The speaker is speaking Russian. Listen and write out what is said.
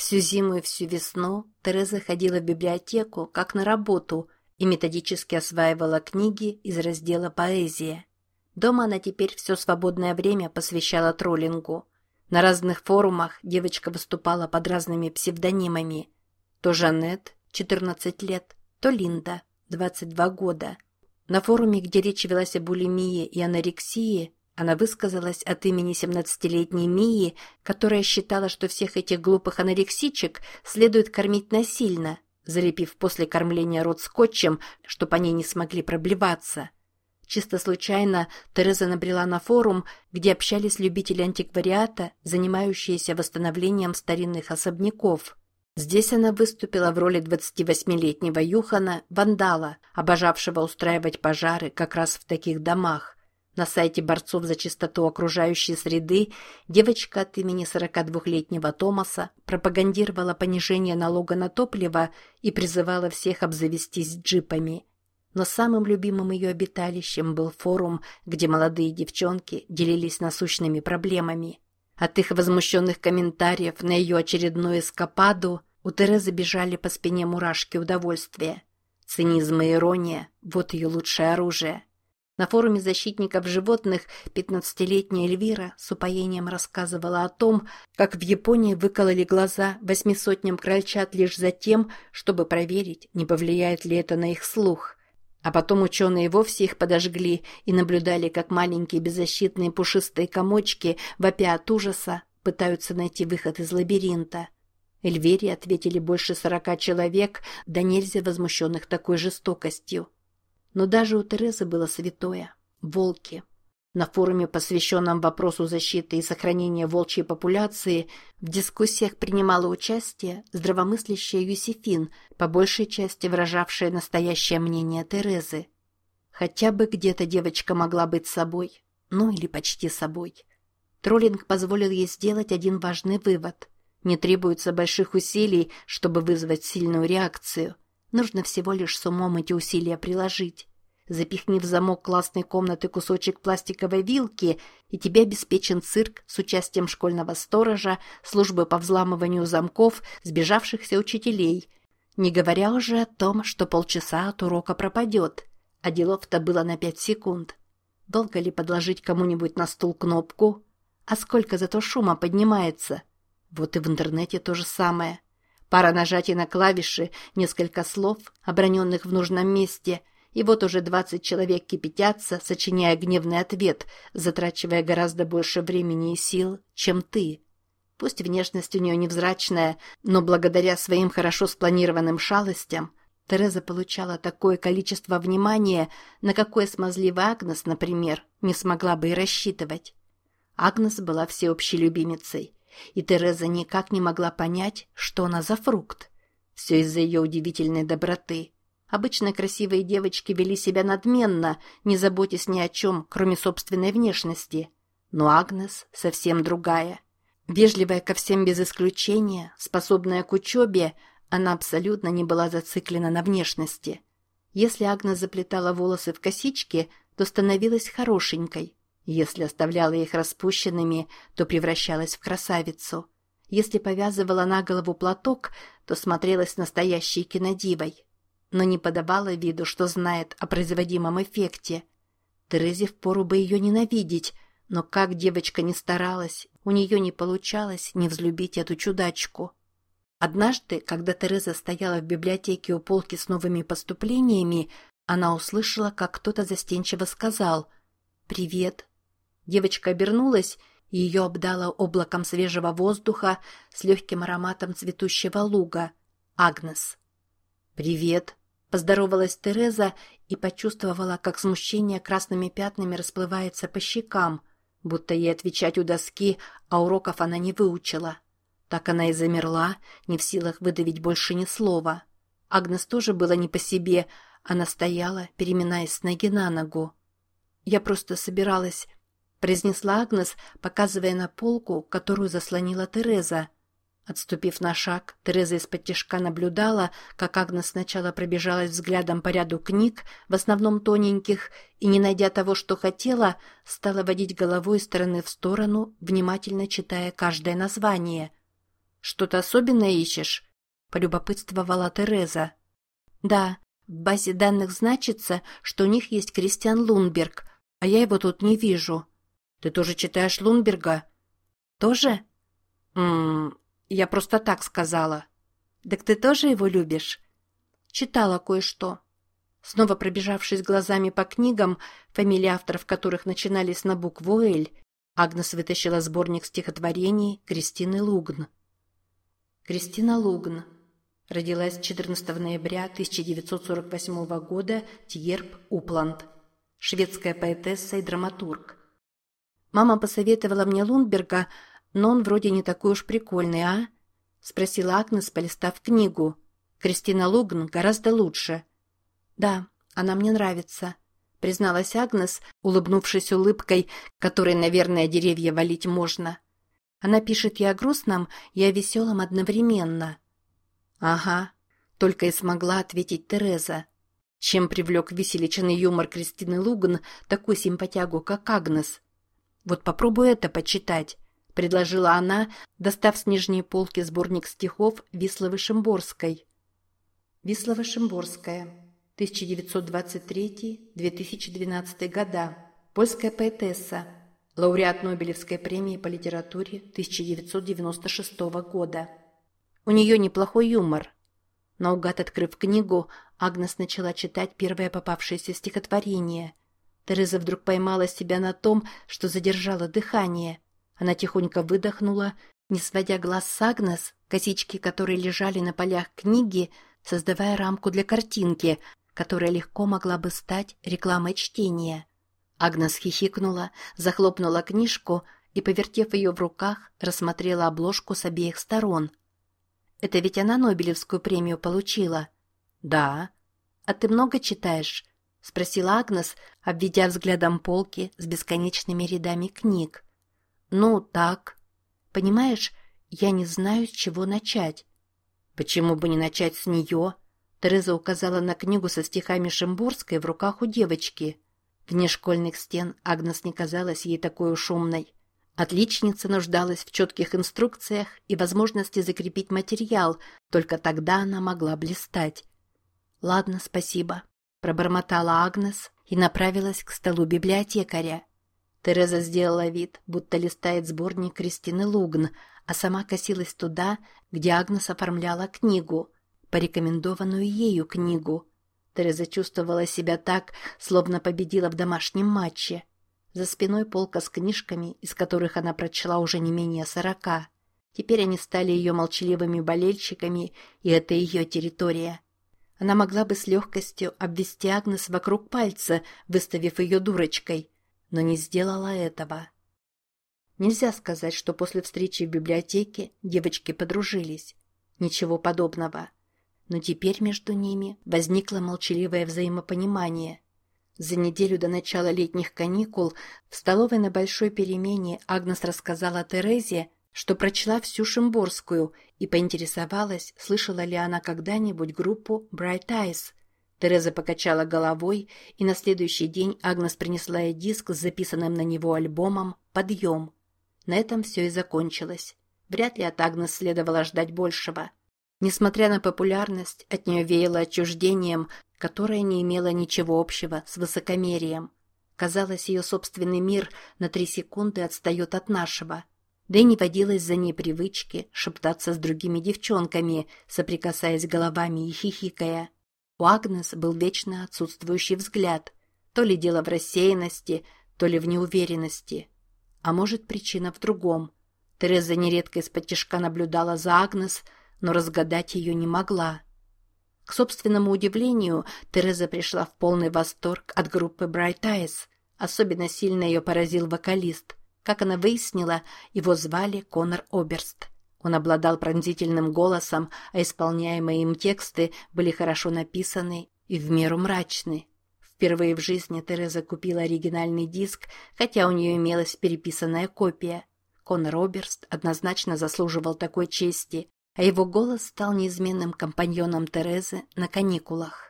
Всю зиму и всю весну Тереза ходила в библиотеку как на работу и методически осваивала книги из раздела «Поэзия». Дома она теперь все свободное время посвящала троллингу. На разных форумах девочка выступала под разными псевдонимами. То Жанет, 14 лет, то Линда, 22 года. На форуме, где речь велась о булимии и анорексии, она высказалась от имени 17-летней Мии, которая считала, что всех этих глупых анорексичек следует кормить насильно, залепив после кормления рот скотчем, чтобы они не смогли проблеваться. Чисто случайно Тереза набрела на форум, где общались любители антиквариата, занимающиеся восстановлением старинных особняков. Здесь она выступила в роли 28-летнего Юхана, вандала, обожавшего устраивать пожары как раз в таких домах. На сайте борцов за чистоту окружающей среды девочка от имени 42-летнего Томаса пропагандировала понижение налога на топливо и призывала всех обзавестись джипами. Но самым любимым ее обиталищем был форум, где молодые девчонки делились насущными проблемами. От их возмущенных комментариев на ее очередную эскападу у Терезы бежали по спине мурашки удовольствия. Цинизм и ирония – вот ее лучшее оружие – на форуме защитников животных 15-летняя Эльвира с упоением рассказывала о том, как в Японии выкололи глаза восьмисотням крольчат лишь за тем, чтобы проверить, не повлияет ли это на их слух. А потом ученые вовсе их подожгли и наблюдали, как маленькие беззащитные пушистые комочки, вопя от ужаса, пытаются найти выход из лабиринта. Эльвире ответили больше сорока человек, да нельзя возмущенных такой жестокостью. Но даже у Терезы было святое – волки. На форуме, посвященном вопросу защиты и сохранения волчьей популяции, в дискуссиях принимала участие здравомыслящая Юсифин, по большей части выражавшая настоящее мнение Терезы. Хотя бы где-то девочка могла быть собой, ну или почти собой. Троллинг позволил ей сделать один важный вывод. Не требуется больших усилий, чтобы вызвать сильную реакцию. Нужно всего лишь с умом эти усилия приложить. Запихни в замок классной комнаты кусочек пластиковой вилки, и тебе обеспечен цирк с участием школьного сторожа, службы по взламыванию замков, сбежавшихся учителей. Не говоря уже о том, что полчаса от урока пропадет. А делов-то было на пять секунд. Долго ли подложить кому-нибудь на стул кнопку? А сколько зато шума поднимается? Вот и в интернете то же самое. Пара нажатий на клавиши, несколько слов, оброненных в нужном месте, и вот уже двадцать человек кипятятся, сочиняя гневный ответ, затрачивая гораздо больше времени и сил, чем ты. Пусть внешность у нее невзрачная, но благодаря своим хорошо спланированным шалостям Тереза получала такое количество внимания, на какое смазливая Агнес, например, не смогла бы и рассчитывать. Агнес была всеобщей любимицей, и Тереза никак не могла понять, что она за фрукт. Все из-за ее удивительной доброты. Обычно красивые девочки вели себя надменно, не заботясь ни о чем, кроме собственной внешности. Но Агнес совсем другая. Вежливая ко всем без исключения, способная к учебе, она абсолютно не была зациклена на внешности. Если Агнес заплетала волосы в косички, то становилась хорошенькой, если оставляла их распущенными, то превращалась в красавицу. Если повязывала на голову платок, то смотрелась настоящей кинодивой. Но не подавала виду, что знает о производимом эффекте. Терезе впору бы ее ненавидеть, но как девочка не старалась, у нее не получалось не взлюбить эту чудачку. Однажды, когда Тереза стояла в библиотеке у полки с новыми поступлениями, она услышала, как кто-то застенчиво сказал «Привет, Девочка обернулась, и ее обдало облаком свежего воздуха с легким ароматом цветущего луга. Агнес. «Привет!» – поздоровалась Тереза и почувствовала, как смущение красными пятнами расплывается по щекам, будто ей отвечать у доски, а уроков она не выучила. Так она и замерла, не в силах выдавить больше ни слова. Агнес тоже была не по себе, она стояла, переминаясь с ноги на ногу. «Я просто собиралась произнесла Агнес, показывая на полку, которую заслонила Тереза. Отступив на шаг, Тереза из-под тяжка наблюдала, как Агнес сначала пробежалась взглядом по ряду книг, в основном тоненьких, и, не найдя того, что хотела, стала водить головой из стороны в сторону, внимательно читая каждое название. Что-то особенное ищешь?» – полюбопытствовала Тереза. «Да, в базе данных значится, что у них есть Кристиан Лунберг, а я его тут не вижу. Ты тоже читаешь Лунберга?» «Тоже?» «Ммм, я просто так сказала». «Так ты тоже его любишь?» «Читала кое-что». Снова пробежавшись глазами по книгам, фамилии авторов которых начинались на букву «Л», Агнес вытащила сборник стихотворений Кристины Лугн. Кристина Лугн родилась 14 ноября 1948 года Тьерп, Упланд. Шведская поэтесса и драматург. Мама посоветовала мне Лундберга, но он вроде не такой уж прикольный, а? Спросила Агнес, полистав книгу. Кристина Лугн гораздо лучше. Да, она мне нравится, призналась Агнес, улыбнувшись улыбкой, которой, наверное, деревья валить можно. Она пишет и о грустном, и о веселом одновременно. Ага, только и смогла ответить Тереза. Чем привлек веселичный юмор Кристины Луган такую симпатягу, как Агнес? Вот попробуй это почитать, предложила она, достав с нижней полки сборник стихов Висловы Шимборской. Вислова Шимборская, 1923-2012 года, польская поэтесса, лауреат Нобелевской премии по литературе 1996 года. У нее неплохой юмор. Наугад открыв книгу, Агнес начала читать первое попавшееся стихотворение. Тереза вдруг поймала себя на том, что задержала дыхание. Она тихонько выдохнула, не сводя глаз с Агнес, косички которые лежали на полях книги, создавая рамку для картинки, которая легко могла бы стать рекламой чтения. Агнес хихикнула, захлопнула книжку и, повертев ее в руках, рассмотрела обложку с обеих сторон. «Это ведь она Нобелевскую премию получила?» «Да». «А ты много читаешь?» — спросила Агнес, обведя взглядом полки с бесконечными рядами книг. «Ну, так. Понимаешь, я не знаю, с чего начать». «Почему бы не начать с нее?» Тереза указала на книгу со стихами Шимбурской в руках у девочки. Вне школьных стен Агнес не казалась ей такой уж умной. Отличница нуждалась в четких инструкциях и возможности закрепить материал, только тогда она могла блистать. «Ладно, спасибо», – пробормотала Агнес и направилась к столу библиотекаря. Тереза сделала вид, будто листает сборник Кристины Лугн, а сама косилась туда, где Агнес оформляла книгу, порекомендованную ею книгу – Тереза чувствовала себя так, словно победила в домашнем матче. За спиной полка с книжками, из которых она прочла уже не менее сорока. Теперь они стали ее молчаливыми болельщиками, и это ее территория. Она могла бы с легкостью обвести Агнес вокруг пальца, выставив ее дурочкой, но не сделала этого. Нельзя сказать, что после встречи в библиотеке девочки подружились. Ничего подобного но теперь между ними возникло молчаливое взаимопонимание. За неделю до начала летних каникул в столовой на большой перемене Агнес рассказала Терезе, что прочла всю Шимборскую и поинтересовалась, слышала ли она когда-нибудь группу Bright Eyes. Тереза покачала головой, и на следующий день Агнес принесла ей диск с записанным на него альбомом «Подъем». На этом все и закончилось. Вряд ли от Агнес следовало ждать большего. Несмотря на популярность, от нее веяло отчуждением, которое не имело ничего общего с высокомерием. Казалось, ее собственный мир на три секунды отстает от нашего. Да и не водилось за ней привычки шептаться с другими девчонками, соприкасаясь головами и хихикая. У Агнес был вечно отсутствующий взгляд. То ли дело в рассеянности, то ли в неуверенности. А может, причина в другом. Тереза нередко из-под тяжка наблюдала за Агнес – но разгадать ее не могла. К собственному удивлению, Тереза пришла в полный восторг от группы Bright Eyes. Особенно сильно ее поразил вокалист. Как она выяснила, его звали Конор Оберст. Он обладал пронзительным голосом, а исполняемые им тексты были хорошо написаны и в меру мрачны. Впервые в жизни Тереза купила оригинальный диск, хотя у нее имелась переписанная копия. Конор Оберст однозначно заслуживал такой чести, а его голос стал неизменным компаньоном Терезы на каникулах.